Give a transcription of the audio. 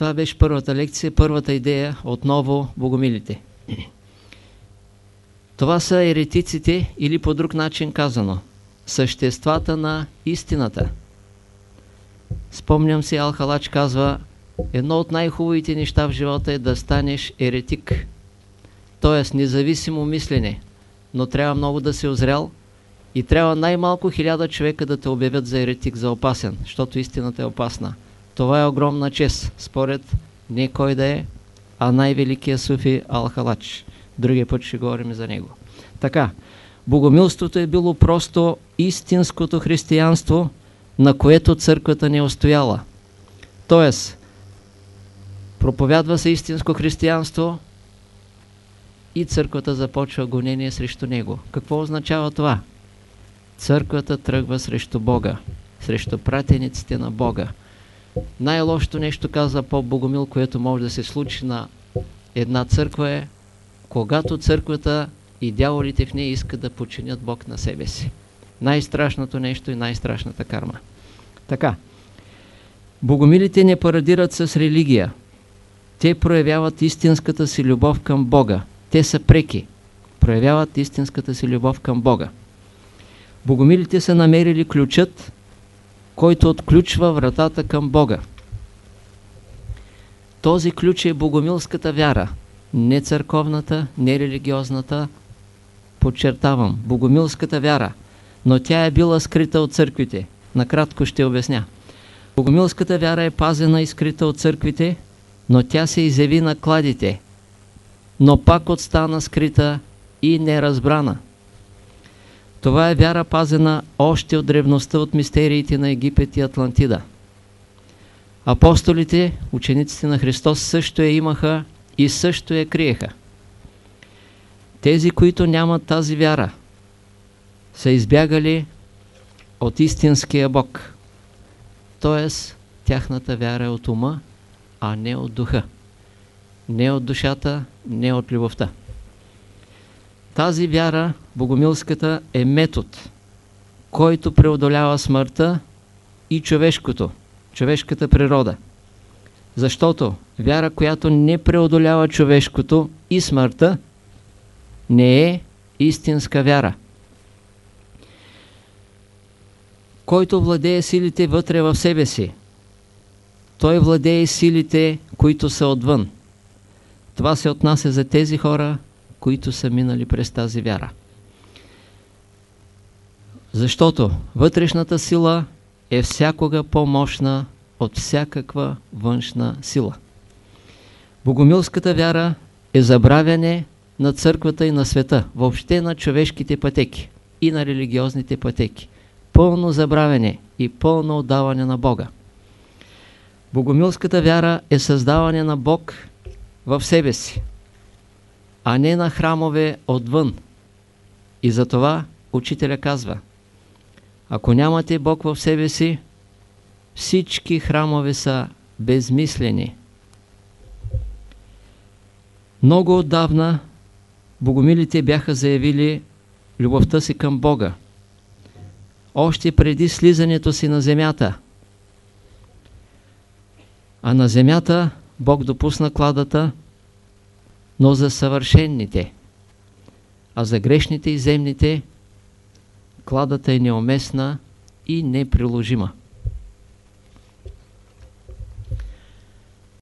Това беше първата лекция, първата идея, отново богомилите. Това са еретиците или по друг начин казано, съществата на истината. Спомням си, Алхалач казва, едно от най-хубавите неща в живота е да станеш еретик. Тоест, независимо мислене, но трябва много да се озрял и трябва най-малко хиляда човека да те обявят за еретик, за опасен, защото истината е опасна. Това е огромна чест, според не кой да е, а най-великия суфи Алхалач. Другия път ще говорим за него. Така, богомилството е било просто истинското християнство, на което църквата не е устояла. Тоест, проповядва се истинско християнство и църквата започва гонение срещу него. Какво означава това? Църквата тръгва срещу Бога, срещу пратениците на Бога. Най-лошото нещо, каза по Богомил, което може да се случи на една църква е, когато църквата и дяволите в нея искат да починят Бог на себе си. Най-страшното нещо и най-страшната карма. Така. Богомилите не парадират с религия. Те проявяват истинската си любов към Бога. Те са преки. Проявяват истинската си любов към Бога. Богомилите са намерили ключът, който отключва вратата към Бога. Този ключ е богомилската вяра, не църковната, не религиозната, подчертавам, богомилската вяра, но тя е била скрита от църквите. Накратко ще обясня. Богомилската вяра е пазена и скрита от църквите, но тя се изяви на кладите, но пак отстана скрита и неразбрана. Това е вяра пазена още от древността от мистериите на Египет и Атлантида. Апостолите, учениците на Христос също я имаха и също я криеха. Тези, които нямат тази вяра, са избягали от истинския Бог. Тоест, тяхната вяра е от ума, а не от духа. Не от душата, не от любовта. Тази вяра, богомилската, е метод, който преодолява смъртта и човешкото, човешката природа. Защото вяра, която не преодолява човешкото и смъртта, не е истинска вяра. Който владее силите вътре в себе си, той владее силите, които са отвън. Това се отнася за тези хора, които са минали през тази вяра. Защото вътрешната сила е всякога по-мощна от всякаква външна сила. Богомилската вяра е забравяне на църквата и на света, въобще на човешките пътеки и на религиозните пътеки. Пълно забравяне и пълно отдаване на Бога. Богомилската вяра е създаване на Бог в себе си, а не на храмове отвън. И затова учителя казва, ако нямате Бог в себе си, всички храмове са безмислени. Много отдавна богомилите бяха заявили любовта си към Бога. Още преди слизането си на земята. А на земята Бог допусна кладата, но за съвършенните. А за грешните и земните кладата е неуместна и неприложима.